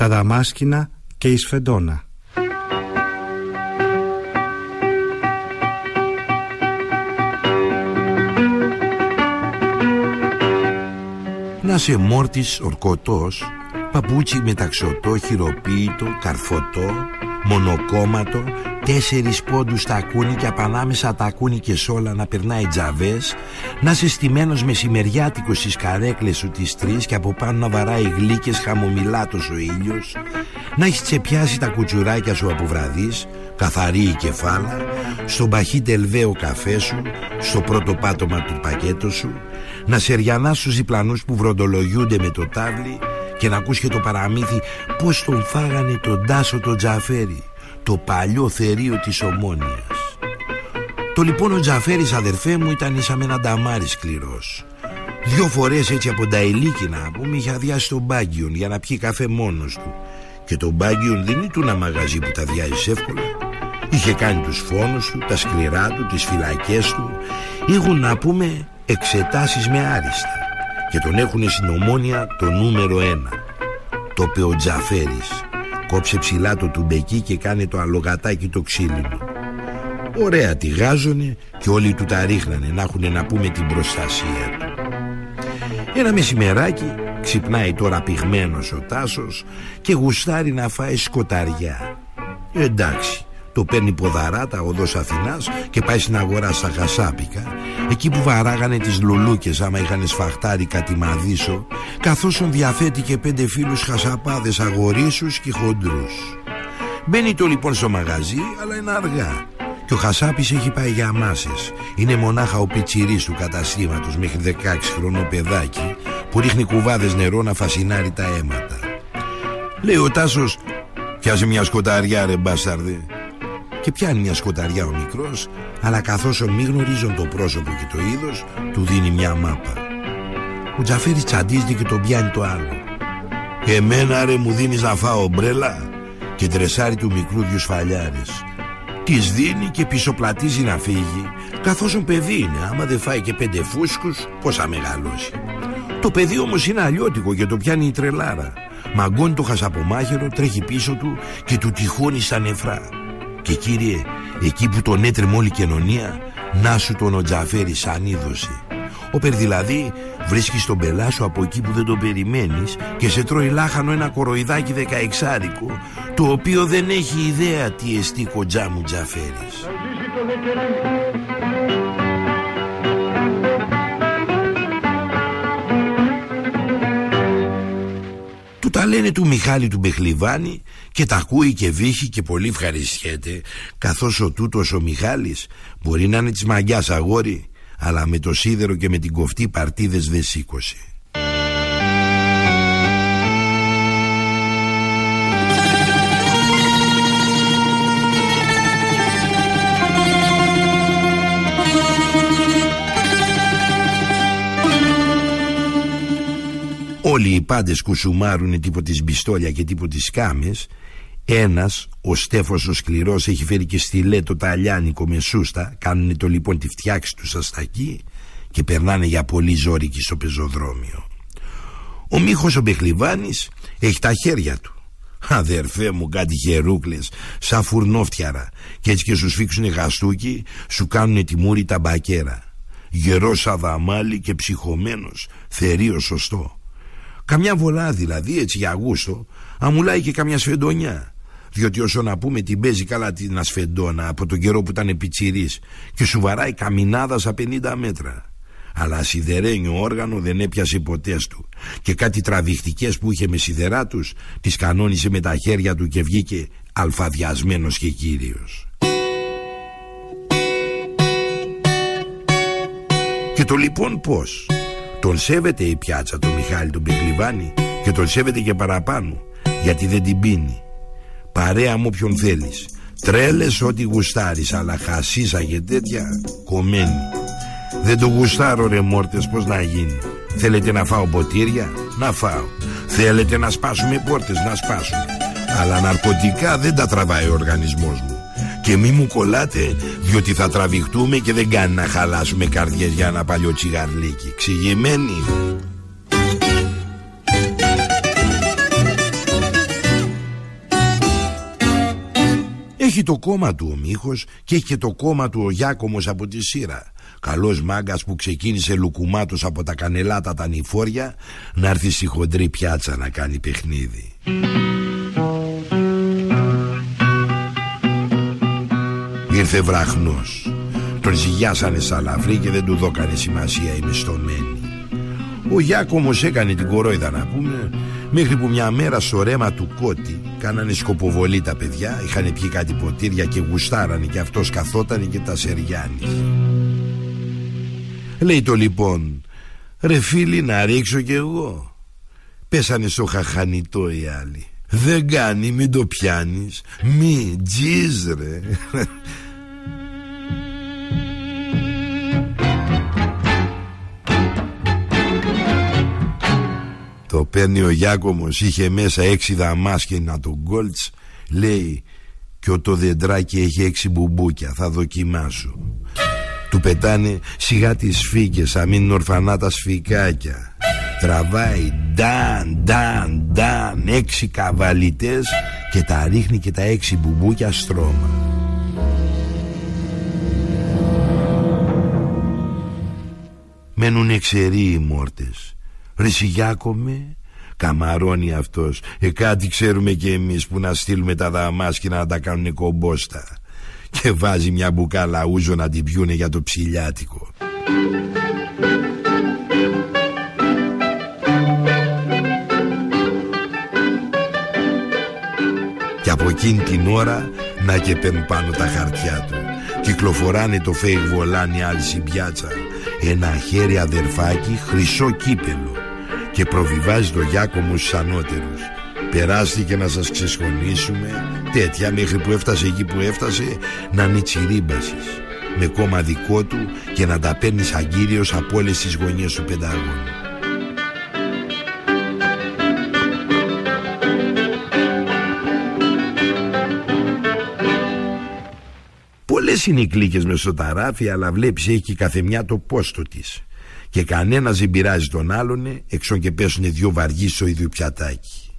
τα Δαμάσκηνα και η Σφεντόνα. Να σε μόρτης ορκωτός, παπούτσι μεταξωτό, χειροποίητο, καρφωτό, μονοκόμματο, τέσσερις πόντους τα ακούνι και απανάμεσα τα ακούνι και σόλα να περνάει τζαβές, να είσαι στημένος μεσημεριάτικος στις καρέκλες σου τις τρεις και από πάνω να βαράει γλύκες χαμομηλάτος ο ήλιος, να έχεις τσεπιάσει τα κουτσουράκια σου από βραδείς, καθαρή η κεφάλα, στον παχύ τελβαίο καφέ σου, στο πρώτο πάτωμα του πακέτο σου, να σεριανάς στους διπλανούς που βροντολογιούνται με το τάβλι και να ακούς και το παραμύθι πως τον φάγανε τον Τάσο τον Τζαφέρι, το παλιό θερίο της Ομόνιας. Το λοιπόν ο Τζαφέρης αδερφέ μου ήταν σαν με ένα νταμάρι σκληρός. Δυο φορές έτσι από τα ελίκινα που με είχε αδειάσει τον Μπάγκιον για να πιει καφέ μόνος του. Και το Μπάγκιον δεν ήταν ένα μαγαζί που τα διάζεις εύκολα. Είχε κάνει τους φόνους του, τα σκληρά του, τις φυλακές του. Είχουν να πούμε εξετάσεις με άριστα. Και τον έχουν στην ομόνια το νούμερο ένα. Το είπε ο Τζαφέρης. Κόψε ψηλά το τουμπεκί και κάνε το αλογατάκι το ξύλινο. Ωραία τη γάζωνε και όλοι του τα ρίχνανε να έχουν να πούμε την προστασία του. Ένα μεσημεράκι ξυπνάει τώρα πυγμένος ο Τάσος και γουστάρει να φάει σκοταριά. Εντάξει, το παίρνει ποδαράτα οδός Αθηνάς και πάει στην αγορά στα Χασάπικα εκεί που βαράγανε τις λουλούκες άμα είχαν σφαχτάρει κάτι μαδίσο καθώς διαθέτει και πέντε φίλους χασαπάδες αγορίσους και χοντρούς. Μπαίνει το λοιπόν στο μαγαζί αλλά είναι αργά και ο Χασάπης έχει πάει για μάσες. Είναι μονάχα ο πιτσιρής του καταστήματος μέχρι 16 χρονό παιδάκι που ρίχνει κουβάδες νερό να φασινάρει τα αίματα. Λέει ο Τάσος «Πιάσε μια σκοταριά ρε μπάσταρδε» και πιάνει μια σκοταριά ο μικρός αλλά καθώς ο μη γνωρίζουν το πρόσωπο και το είδος του δίνει μια μάπα. Ο Τζαφέρης τσαντίζεται και τον πιάνει το άλλο. «Εμένα ρε μου δίνεις να φάω μπρέλα» και τρεσάρει του μικρού δυο σφαλιάρες. Της δίνει και πισωπλατίζει να φύγει καθώς ο παιδί είναι άμα δεν φάει και πέντε φούσκους πως θα μεγαλώσει. Το παιδί όμως είναι αλλιώτικο και το πιάνει η τρελάρα. Μαγκώνει το χασαπομάχαιρο, τρέχει πίσω του και του τυχώνει στα νεφρά. Και κύριε, εκεί που τον έτρεμε όλη η κοινωνία, να σου τον ο Τζαφέρη σαν είδωση. Όπερ δηλαδή βρίσκεις τον πελά σου από εκεί που δεν τον περιμένεις και σε τρώει λάχανο ένα κοροϊδάκι δεκαεξάρικο το οποίο δεν έχει ιδέα τι εστί κοντζά μου Τζαφέρης. Λένε του Μιχάλη του Μπεχλιβάνη και τα ακούει και βύχει και πολύ ευχαριστιέται καθώς ο τούτος ο Μιχάλης μπορεί να είναι της μαγιάς αγόρι αλλά με το σίδερο και με την κοφτή παρτίδες δεν σήκωσε. Όλοι οι πάντες κουσουμάρουν τύπο της μπιστόλια και τύπο της κάμες ένας, ο Στέφος ο σκληρός έχει φέρει και στιλέτο τα αλιάνικο με σούστα Κάνουνε το λοιπόν τη φτιάξη του αστακή Και περνάνε για πολύ ζόρικοι στο πεζοδρόμιο. Ο Μίχος ο Μπεχλιβάνης έχει τα χέρια του. Αδερφέ μου κάτι χερούκλες Σαν φουρνόφτιαρα. Και έτσι και σου σφίξουνε γαστούκι Σου κάνουνε τη μούρη τα μπακέρα. Γερός αδαμάλι και ψυχωμένος Θερίο σωστό Καμιά βολά δηλαδή έτσι για γούστο αμουλάει και καμιά σφεντονιά. Διότι όσο να πούμε την παίζει καλά την ασφεντόνα από τον καιρό που ήταν πιτσιρής και σου βαράει καμινάδας στα 50 μέτρα. Αλλά σιδερένιο όργανο δεν έπιασε ποτέ του και κάτι τραβηχτικές που είχε με σιδερά τους τις κανόνισε με τα χέρια του και βγήκε αλφαδιασμένος και κύριος. Και το λοιπόν πως τον σέβεται η πιάτσα του Μιχάλη τον Πιχλιβάνη και τον σέβεται και παραπάνω γιατί δεν την πίνει. Παρέα μου όποιον θέλεις. Τρέλες ό,τι γουστάρεις αλλά χασίσα και τέτοια κομμένη. Δεν το γουστάρω ρε μόρτες πως να γίνει. Θέλετε να φάω ποτήρια, να φάω. Θέλετε να σπάσουμε πόρτες, να σπάσουμε. Αλλά ναρκωτικά δεν τα τραβάει ο οργανισμός μου και μη μου κολλάτε διότι θα τραβηχτούμε και δεν κάνει να χαλάσουμε καρδιές για ένα παλιό τσιγαρλίκι. Ξηγημένοι. Έχει το κόμμα του ο Μίχος και έχει και το κόμμα του ο Γιάκομος από τη σύρα. Καλός μάγκας που ξεκίνησε λουκουμάτος από τα κανελάτα τα νηφόρια να έρθει στη χοντρή πιάτσα να κάνει παιχνίδι. Ήρθε βραχνός. Τον ζυγιάσανε σαλαφρή και δεν του δώκανε σημασία οι μισθωμένοι. Ο Γιάκομος έκανε την κορόιδα να πούμε. Μέχρι που μια μέρα στο ρέμα του κότη Κάνανε σκοποβολή τα παιδιά Είχαν πιει κάτι ποτήρια και γουστάρανε Και αυτός καθότανε και τα σεριάνει Λέει το λοιπόν Ρε φίλοι να ρίξω κι εγώ Πέσανε στο χαχανιτό οι άλλοι. Δεν κάνει μην το πιάνεις. Μη τζιζ ρε Το παίρνει ο Γιάκομος Είχε μέσα έξι δαμάσκηνα τον Γκόλτς Λέει και ο το δεντράκι έχει έξι μπουμπούκια Θα δοκιμάσω Του πετάνε σιγά τις φύκες Αμήν ορφανά τα σφικάκια Τραβάει Νταν, νταν, νταν Έξι καβαλιτές Και τα ρίχνει και τα έξι μπουμπούκια στρώμα. Μένουν εξαιροί οι μόρτες Ρεσιγιάκομε Καμαρώνει αυτός. Ε κάτι ξέρουμε και εμείς που να στείλουμε τα δαμάσκηνα να τα κάνουν κομπόστα. Και βάζει μια μπουκάλα ούζο να την πιούνε για το ψηλιάτικο. Και από εκείνη την ώρα να και παίρνουν πάνω τα χαρτιά του. Κυκλοφοράνε το φέιγ βολάνι άλλη στην πιάτσα Ένα χέρι αδερφάκι χρυσό κύπελο και προβιβάζει το Γιάκομο στους ανώτερους. Περάστηκε να σας ξεσχονίσουμε Τέτοια μέχρι που έφτασε εκεί που έφτασε Να είναι τσιρίμπασης Με κόμμα δικό του Και να τα παίρνει σαν κύριος Από όλες τις γωνιές του Πεντάγωνου Πολλές είναι οι κλίκες με στο ταράφι Αλλά βλέπεις έχει καθεμιά το πόστο της και κανένας δεν πειράζει τον άλλον εξών και πέσουν δυο βαργοί στο ίδιο πιατάκι.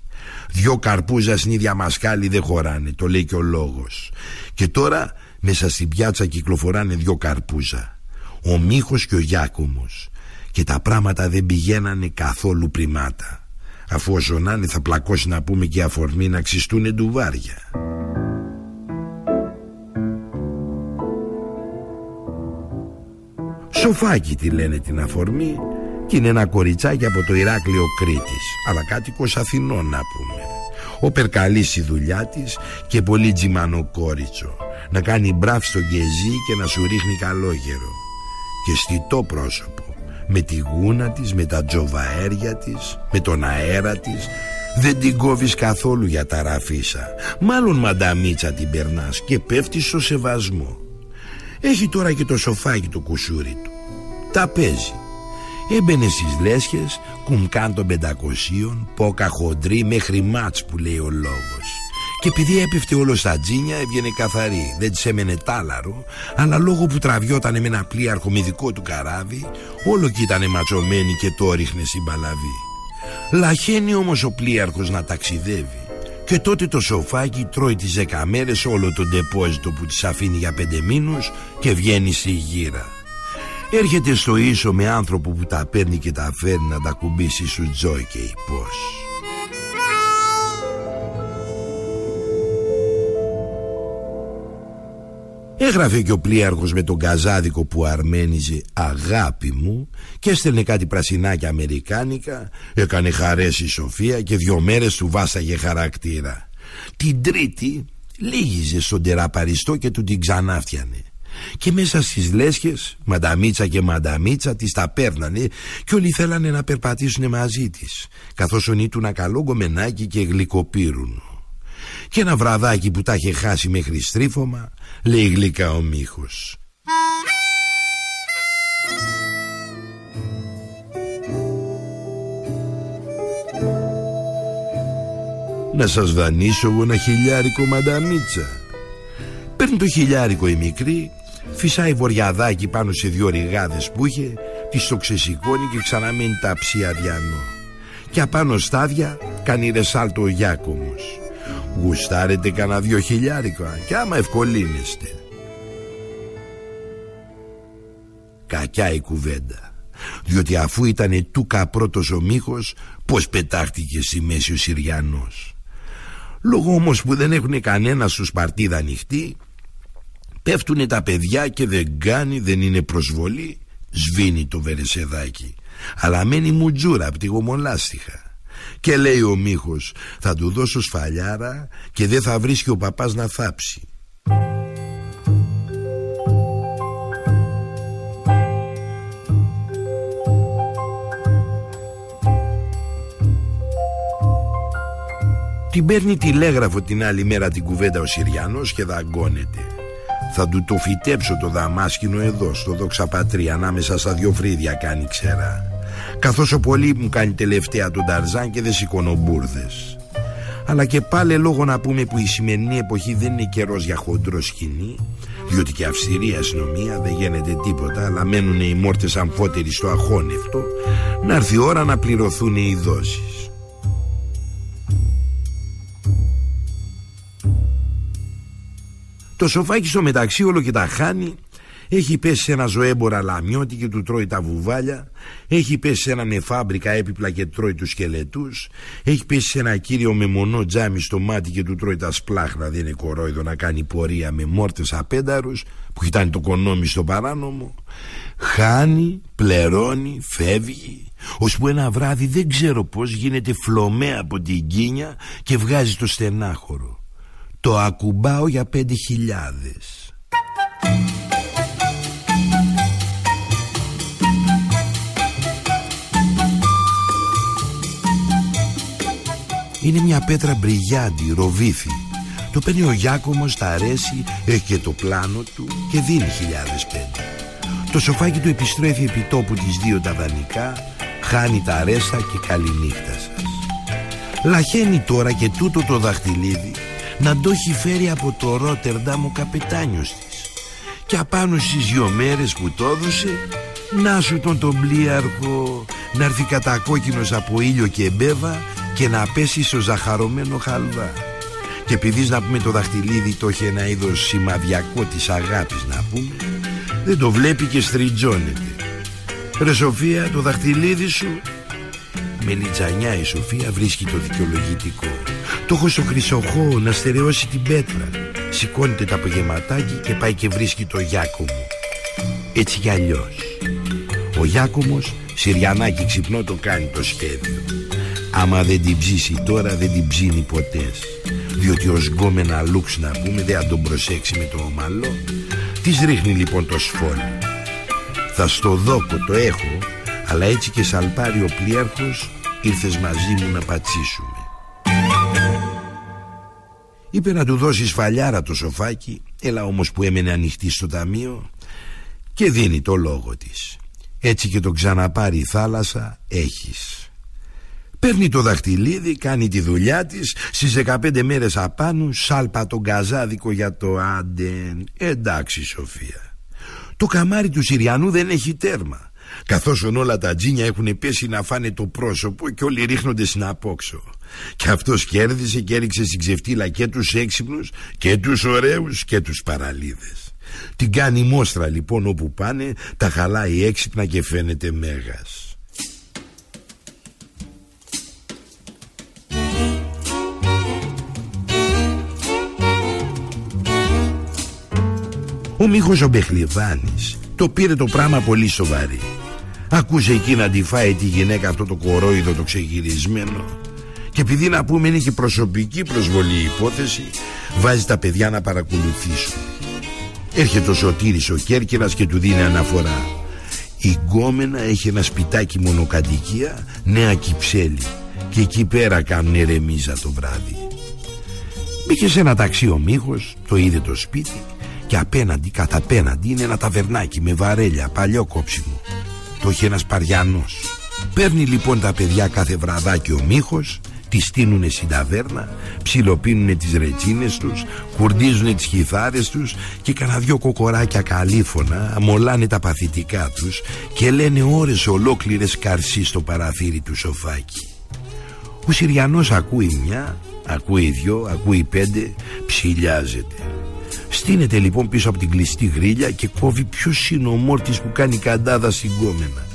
Δυο καρπούζα στην ίδια μασκάλη δεν χωράνε, το λέει και ο λόγος. Και τώρα μέσα στην πιάτσα κυκλοφοράνε δυο καρπούζα. Ο Μίχος και ο Γιάκομος. Και τα πράγματα δεν πηγαίνανε καθόλου πριμάτα. Αφού ο Ζωνάνη θα πλακώσει να πούμε και αφορμή να ξυστούν ντουβάρια. Σοφάκι τη λένε την αφορμή και είναι ένα κοριτσάκι από το Ηράκλειο Κρήτης. Αλλά κάτοικος Αθηνών να πούμε. Ο περκαλής στη δουλειά της και πολύ τζιμανό κόριτσο να κάνει μπράφ στο γκεζί και να σου ρίχνει καλόγερο. Και στιτό πρόσωπο. Με τη γούνα της, με τα τζοβαέρια της, με τον αέρα της. Δεν την κόβεις καθόλου για τα ραφίσα. Μάλλον μανταμίτσα την περνάς και πέφτεις στο σεβασμό Έχει τώρα και το σοφάκι το κουσούρι του. Τα παίζει. Έμπαινε στις λέσχες Κουμκάν των πεντακοσίων Πόκα χοντρή μέχρι μάτς που λέει ο λόγος. Και επειδή έπεφτε όλο στα τζίνια Έβγαινε καθαρή. Δεν της έμενε τάλαρο Αλλά λόγω που τραβιότανε με ένα πλοίαρχο με δικό του καράβι Όλο κι ήτανε ματσωμένη και το ρίχνε στην παλαβή. Λαχαίνει όμως ο πλοίαρχος να ταξιδεύει και τότε το σοφάκι τρώει τις δέκα μέρες όλο το ντεπόζιτο που της αφήνει για πέντε μήνους και βγαίνει στη γύρα. Έρχεται στο ίσο με άνθρωπο που τα παίρνει και τα φέρνει να τα κουμπίσει σου τζόι και η Έγραφε και ο πλοίαρχος με τον καζάδικο που αρμένιζε αγάπη μου και έστελνε κάτι πρασινάκια αμερικάνικα, έκανε χαρές η Σοφία και δυο μέρες του βάσταγε χαρακτήρα. Την τρίτη λίγιζε στον τεραπαριστό και του την ξανάφτιανε. Και μέσα στις λέσχες Μανταμίτσα και μανταμίτσα τις τα παίρνανε Και όλοι θέλανε να περπατήσουν μαζί της Καθώς ονείτουν καλό γκομενάκι και γλυκοπύρουν Και ένα βραδάκι που τα είχε χάσει μέχρι στρίφωμα Λέει γλυκά ο Μίχος. Να σας δανείσω εγώ ένα χιλιάρικο μανταμίτσα. Παίρνει το χιλιάρικο η μικρή Φυσάει βοριαδάκι πάνω σε δυο ριγάδες που είχε Τη το ξεσηκώνει και ξαναμένει τα ψιαδιανό Και απάνω στάδια κάνει ρεσάλτο ο Γιάκομος Γουστάρετε κανένα δυο χιλιάρικα και άμα ευκολύνεστε. Κακιά η κουβέντα. Διότι αφού ήταν του πρώτος ο μύχος Πως πετάχτηκε στη μέση ο Συριανός. Λόγω όμως που δεν έχουν κανένα στους παρτίδα ανοιχτή Πέφτουνε τα παιδιά και δεν κάνει, δεν είναι προσβολή Σβήνει το βερεσεδάκι. Αλλά μένει μουτζούρα από τη γομολάστιχα Και λέει ο Μίχος Θα του δώσω σφαλιάρα Και δεν θα βρίσκει ο παπάς να θάψει Την παίρνει τηλέγραφο την άλλη μέρα την κουβέντα ο Συριανός και δαγκώνεται Θα του το φυτέψω το δαμάσκηνο εδώ στο δόξα πατρί ανάμεσα στα δυο φρύδια κάνει ξέρα. Καθώς ο πολύ μου κάνει τελευταία τον Ταρζάν και δεν σηκώνω μπουρδες. Αλλά και πάλι λόγω να πούμε που η σημερινή εποχή δεν είναι καιρός για χοντρό σκηνή διότι και αυστηρή αστυνομία δεν γίνεται τίποτα αλλά μένουν οι μόρτες αμφότεροι στο αχώνευτο να έρθει η ώρα να πληρωθούν οι δόσεις Το σοφάκι στο μεταξύ όλο και τα χάνει. Έχει πέσει σε ένα ζωέμπορα λαμιώτη και του τρώει τα βουβάλια. Έχει πέσει σε ένα νεφάμπρικα έπιπλα και τρώει τους σκελετούς. Έχει πέσει σε ένα κύριο με μονό τζάμι στο μάτι και του τρώει τα σπλάχνα. Δεν είναι κορόιδο να κάνει πορεία με μόρτες απένταρους Που κοιτάνε το κονόμι στο παράνομο. Χάνει, πληρώνει, φεύγει. Ώσπου ένα βράδυ δεν ξέρω πως γίνεται φλωμέ από την κίνια Και βγάζει το στενάχωρο το ακουμπάω για πέντε χιλιάδες. Είναι μια πέτρα μπριγιάντη, ροβίθη Το παίρνει ο Γιάκομος, τα αρέσει, έχει και το πλάνο του και δίνει χιλιάδες πέντε. Το σοφάκι του επιστρέφει επί τόπου τις δύο τα δανεικά Χάνει τα αρέστα και καληνύχτα σας. Λαχαίνει τώρα και τούτο το δαχτυλίδι να το έχει φέρει από το Ρότερνταμ ο καπετάνιος της. Και απάνω στις δυο μέρες που το έδωσε να σου τον τον πλοίαρχο να έρθει κατακόκκινος από ήλιο και μπέβα και να πέσει στο ζαχαρωμένο χαλβά. Και επειδή να πούμε το δαχτυλίδι το έχει ένα είδος σημαδιακό της αγάπης να πούμε δεν το βλέπει και στριτζώνεται Ρε Σοφία το δαχτυλίδι σου. Με λιτζανιά η Σοφία βρίσκει το δικαιολογητικό το έχω στο χρυσοχώ να στερεώσει την πέτρα. Σηκώνεται τα απογευματάκι και πάει και βρίσκει το Γιάκομο. Έτσι κι αλλιώς. Ο Γιάκομος Συριανάκι ξυπνό το κάνει το σχέδιο. Άμα δεν την ψήσει τώρα δεν την ψήνει ποτέ. Διότι ο σγκόμενα λούξ να πούμε δεν θα τον προσέξει με το ομαλό. Της ρίχνει λοιπόν το σφόλι. Θα στο δόκο το έχω Αλλά έτσι και σαλπάρει ο πλοίαρχος Ήρθες μαζί μου να πατσίσουμε Είπε να του δώσει σφαλιάρα το σοφάκι Έλα όμως που έμενε ανοιχτή στο ταμείο Και δίνει το λόγο της. Έτσι και το ξαναπάρει η θάλασσα Έχεις. Παίρνει το δαχτυλίδι, κάνει τη δουλειά της Στις 15 μέρες απάνω Σάλπα τον καζάδικο για το άντεν. Εντάξει Σοφία. Το καμάρι του Συριανού δεν έχει τέρμα Καθώς όλα τα τζίνια έχουν πέσει να φάνε το πρόσωπο Και όλοι ρίχνονται στην απόξω και αυτός κέρδισε και έριξε στην ξεφτύλα και τους έξυπνους και τους ωραίους και τους παραλίδες. Την κάνει μόστρα λοιπόν όπου πάνε, τα χαλάει έξυπνα και φαίνεται μέγας. Ο Μίχος ο Μπεχλιβάνης το πήρε το πράγμα πολύ σοβαρή. Ακούσε εκεί να τη φάει τη γυναίκα αυτό το κορόιδο το ξεγυρισμένο και επειδή να πούμε είναι και προσωπική προσβολή η υπόθεση Βάζει τα παιδιά να παρακολουθήσουν. Έρχεται ο Σωτήρης ο Κέρκυρας και του δίνει αναφορά. Η γκόμενα έχει ένα σπιτάκι μονοκατοικία Νέα Κυψέλη. Και εκεί πέρα κάνουν ερεμίζα το βράδυ. Μπήκε σε ένα ταξί ο Μίχος Το είδε το σπίτι Και απέναντι κατά απέναντι είναι ένα ταβερνάκι Με βαρέλια παλιό κόψιμο. Το έχει ένας παριανός. Παίρνει λοιπόν τα παιδιά κάθε βραδάκι ο Μίχος τη στείνουνε στην ταβέρνα, ψιλοπίνουνε τις ρετσίνες τους, κουρντίζουνε τις κιθάρες τους και κανένα δυο κοκοράκια καλήφωνα αμολάνε τα παθητικά τους και λένε ώρες ολόκληρες καρσί στο παραθύρι του σοφάκι. Ο Συριανός ακούει μια, Ακούει δυο, ακούει πέντε, ψηλιάζεται. Στείνεται λοιπόν πίσω από την κλειστή γρίλια και κόβει ποιος είναι ο μόρτης που κάνει καντάδα συγκόμενα.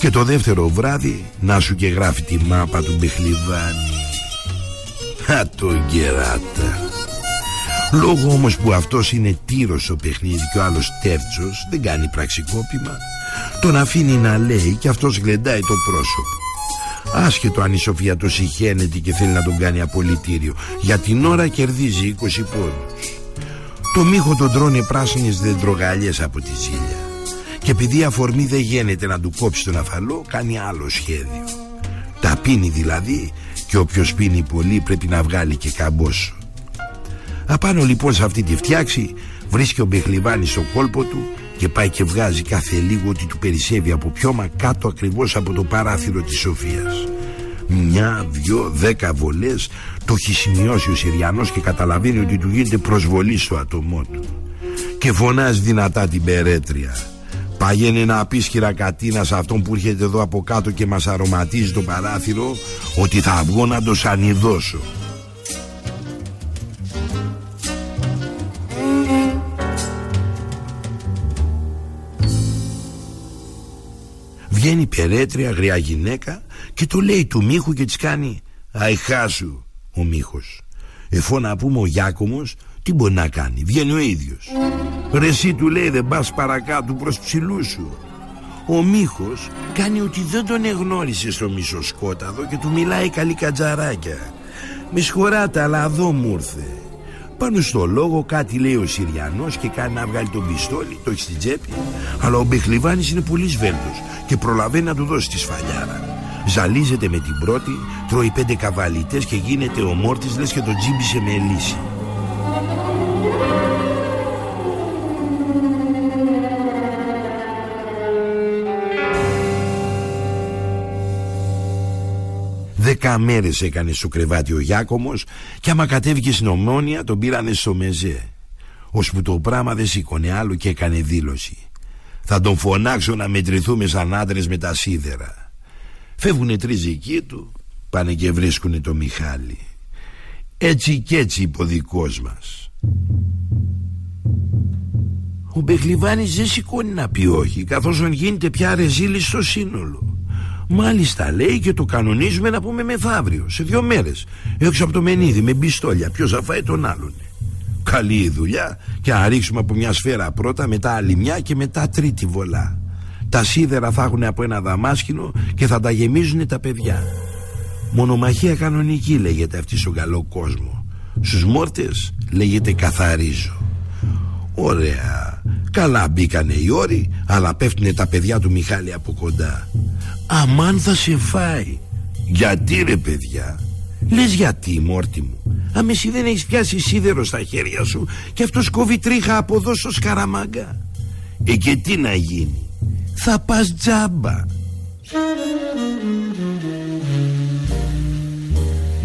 Και το δεύτερο βράδυ να σου και γράφει τη μάπα του Μπεχλιβάνη. Α το γκεράτα. Λόγω όμως που αυτός είναι τύρος στο παιχνίδι και ο άλλος τέρτσος δεν κάνει πραξικόπημα τον αφήνει να λέει και αυτός γλεντάει το πρόσωπο Άσχετο αν η Σοφία το συχαίνεται και θέλει να τον κάνει απολυτήριο Για την ώρα κερδίζει 20 πόντους Το μύχο τον τρώνε πράσινες δεντρογαλιές από τη ζήλια Και επειδή η αφορμή δεν γίνεται να του κόψει τον αφαλό Κάνει άλλο σχέδιο Τα πίνει δηλαδή Και όποιος πίνει πολύ πρέπει να βγάλει και καμπόσο Απάνω λοιπόν σε αυτή τη φτιάξη Βρίσκει ο Μπεχλιβάνης στο κόλπο του και πάει και βγάζει κάθε λίγο ότι του περισσεύει από πιώμα κάτω ακριβώς από το παράθυρο της Σοφίας. Μια, δυο, δέκα βολές το έχει σημειώσει ο Συριανός και καταλαβαίνει ότι του γίνεται προσβολή στο άτομό του. Και φωνάζει δυνατά την περέτρια. Παγαίνει να πεις χειρακατίνα σε αυτόν που έρχεται εδώ από κάτω και μας αρωματίζει το παράθυρο ότι θα βγω να το σανιδώσω. Βγαίνει περέτρια γριά γυναίκα και το λέει του Μίχου και της κάνει «Αϊχάσου» ο Μίχος. Εφό να πούμε ο Γιάκομος τι μπορεί να κάνει, βγαίνει ο ίδιος. Ρε εσύ του λέει δεν πας παρακάτω προς ψηλούς σου. Ο Μίχος κάνει ότι δεν τον εγνώρισε στο μισοσκόταδο και του μιλάει καλή κατζαράκια. Με σχωράτε αλλά εδώ μου ήρθε. Πάνω στο λόγο κάτι λέει ο Συριανός και κάνει να βγάλει τον πιστόλι, το έχει στην τσέπη. Αλλά ο Μπεχλιβάνης είναι πολύ σβέλτος και προλαβαίνει να του δώσει τη σφαλιάρα. Ζαλίζεται με την πρώτη, τρώει πέντε καβαλιτές και γίνεται ο Μόρτης λες και τον τζίμπησε με λύση. Δέκα μέρες έκανε στο κρεβάτι ο Γιάκομος και άμα κατέβηκε στην Ομόνια τον πήρανε στο μεζέ. Ώσπου το πράγμα δεν σήκωνε άλλο και έκανε δήλωση. Θα τον φωνάξω να μετρηθούμε σαν άντρες με τα σίδερα. Φεύγουνε τρεις εκεί του, πάνε και βρίσκουνε το Μιχάλη. Έτσι κι έτσι είπε ο δικός μας. Ο Μπεχλιβάνης δεν σηκώνει να πει όχι, καθώς γίνεται πια ρεζίλη στο σύνολο. Μάλιστα λέει και το κανονίζουμε να πούμε μεθαύριο Σε δύο μέρες. Έξω από το μενίδι με μπιστόλια. Ποιος θα φάει τον άλλον. Καλή η δουλειά. Και να ρίξουμε από μια σφαίρα πρώτα Μετά άλλη μια και μετά τρίτη βολά. Τα σίδερα θα έχουν από ένα δαμάσκηνο Και θα τα γεμίζουν τα παιδιά. Μονομαχία κανονική λέγεται αυτή στον καλό κόσμο. Στους μόρτες λέγεται καθαρίζω. Ωραία. Καλά μπήκανε οι όροι Αλλά πέφτουνε τα παιδιά του Μιχάλη από κοντά Αμάν θα σε φάει. Γιατί ρε παιδιά Λες γιατί μόρτι μου. Αν εσύ δεν έχεις πιάσει σίδερο στα χέρια σου Και αυτός κόβει τρίχα από εδώ στο σκαραμάγκα. Ε και τι να γίνει Θα πας τζάμπα.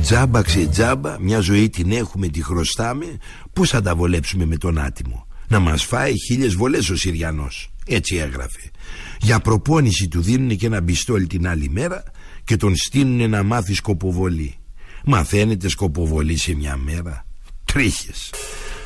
Τζάμπα ξετζάμπα Μια ζωή την έχουμε τη χρωστάμε. Πώς θα τα βολέψουμε με τον άτιμο. Να μας φάει χίλιες βολές ο Συριανός Έτσι έγραφε για προπόνηση του δίνουν και ένα μπιστόλι την άλλη μέρα και τον στείλουν να μάθει σκοποβολή. Μαθαίνετε σκοποβολή σε μια μέρα. Τρίχες.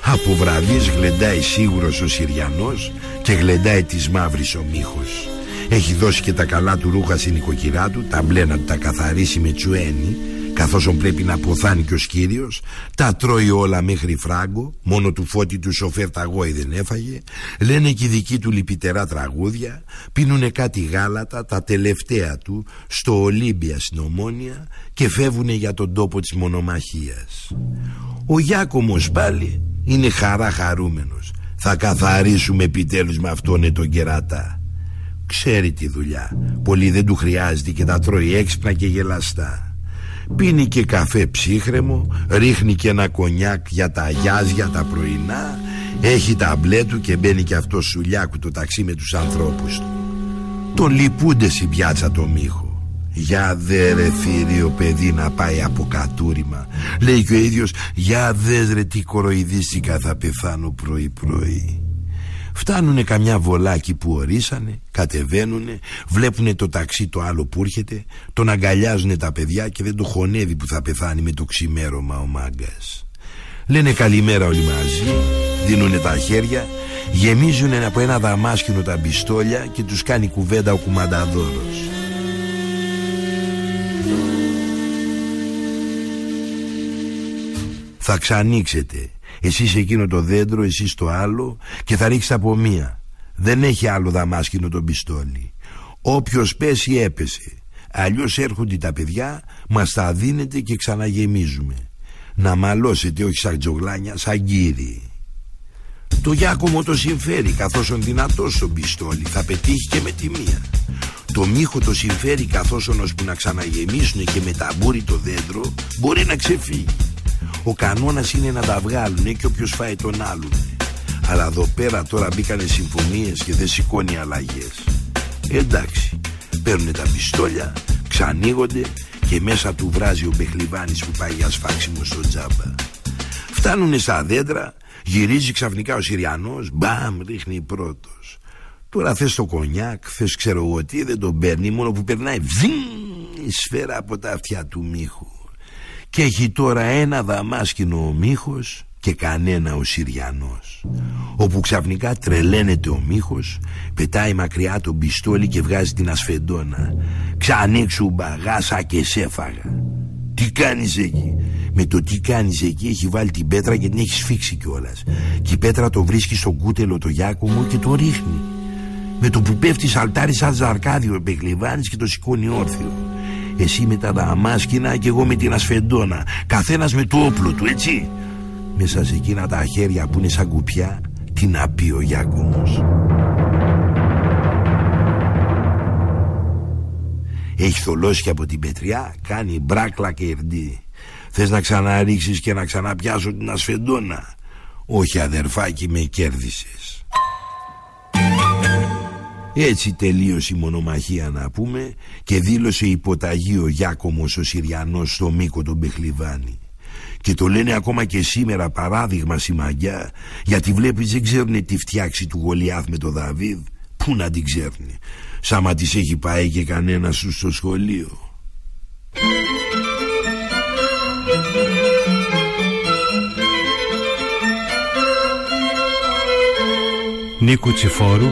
Από βραδείς γλεντάει σίγουρος ο Συριανός και γλεντάει της μαύρης ο Μίχος. Έχει δώσει και τα καλά του ρούχα στην οικοκυρά του, τα μπλε να τα καθαρίσει με τσουένι Καθώς πρέπει να ποθάνει και ο Κύριος Τα τρώει όλα μέχρι φράγκο Μόνο του φώτη του σοφέρ ταγόη δεν έφαγε Λένε και οι δικοί του λυπητερά τραγούδια Πίνουνε κάτι γάλατα Τα τελευταία του Στο Ολύμπια στην Ομόνια Και φεύγουνε για τον τόπο της μονομαχίας. Ο Γιάκομος πάλι Είναι χαρά χαρούμενος. Θα καθαρίσουμε επιτέλους με αυτόν τον κερατά. Ξέρει τη δουλειά. Πολύ δεν του χρειάζεται και τα τρώει έξυπνα και γελαστά Πίνει και καφέ ψύχρεμο Ρίχνει και ένα κονιάκ για τα αγιάζια τα πρωινά. Έχει τα μπλε του και μπαίνει και αυτός σουλιάκου το ταξί με τους ανθρώπους του. Τον λυπούνται στην πιάτσα το μύχο. Για δε ρε θύριο παιδί να πάει από κατούριμα Λέει και ο ίδιος. Για δε ρε τι κοροϊδίστηκα θα πεθάνω πρωί πρωί Φτάνουνε καμιά βολάκι που ορίσανε, κατεβαίνουνε, βλέπουνε το ταξί το άλλο που έρχεται, τον αγκαλιάζουνε τα παιδιά και δεν το χωνεύει που θα πεθάνει με το ξημέρωμα ο μάγκας. Λένε καλημέρα όλοι μαζί, δίνουνε τα χέρια, γεμίζουνε από ένα δαμάσκινο τα μπιστόλια και τους κάνει κουβέντα ο κουμανταδόρος. Θα ξανοίξετε Εσείς εκείνο το δέντρο, εσείς το άλλο και θα ρίξεις από μία. Δεν έχει άλλο δαμάσκινο το πιστόλι. Όποιος πέσει έπεσε. Αλλιώς έρχονται τα παιδιά, μας τα δίνετε και ξαναγεμίζουμε. Να μαλώσετε όχι σαν τζογλάνια, σαν κύριοι. Το Γιάκομο το συμφέρει καθώς ο δυνατός στο πιστόλι θα πετύχει και με τη μία. Το μύχο το συμφέρει καθώς ώσπου να ξαναγεμίσουν και με ταμπούρι το δέντρο μπορεί να ξεφύγει. Ο κανόνας είναι να τα βγάλουν και όποιος φάει τον άλλον. Αλλά εδώ πέρα τώρα μπήκανε συμφωνίες και δεν σηκώνει αλλαγές. Εντάξει, παίρνουν τα πιστόλια, ξανοίγονται και μέσα του βράζει ο Μπεχλιβάνης που πάει για σφάξιμο στο τζάμπα. Φτάνουνε στα δέντρα, γυρίζει ξαφνικά ο Συριανός, μπαμ, ρίχνει πρώτος. Τώρα θες το κονιάκ, θες ξέρω εγώ τι, δεν τον παίρνει, μόνο που περνάει βζιν, η σφαίρα από τα αυτιά του μύχου. Και έχει τώρα ένα δαμάσκινο ο Μίχος και κανένα ο Συριανός. Όπου ξαφνικά τρελαίνεται ο Μίχος Πετάει μακριά τον πιστόλι και βγάζει την ασφεντόνα. Ξανοίξου μπαγάσα και σέφαγα Τι κάνεις εκεί; Με το τι κάνεις εκεί έχει βάλει την πέτρα και την έχεις σφίξει κιόλας. Και η πέτρα το βρίσκει στον κούτελο το Γιάκο μου και το ρίχνει. Με το που πέφτει σαλτάρι σαν ζαρκάδιο επεκλειβάνεις και το σηκώνει όρθιο εσύ με τα δαμάσκηνα και εγώ με την ασφεντόνα Καθένας με το όπλο του έτσι. Μέσα σε εκείνα τα χέρια που είναι σαν κουπιά Τι να πει ο Γιάκομος. Έχει θολώσει από την πετριά Κάνει μπράκλα και ερντή. Θες να ξαναρίξεις και να ξαναπιάσω την ασφεντόνα Όχι αδερφάκι με κέρδισες έτσι τελείωσε η μονομαχία να πούμε και δήλωσε υποταγή ο Γιάκομος ο Συριανός στο μήκο τον Μπεχλιβάνη. Και το λένε ακόμα και σήμερα παράδειγμα σημαγιά γιατί βλέπεις δεν ξέρουν τι φτιάξει του Γολιάθ με το Δαβίδ. Πού να την ξέρουν. Σάμα της έχει πάει και κανένα σου στο σχολείο. Νίκου Τσιφόρου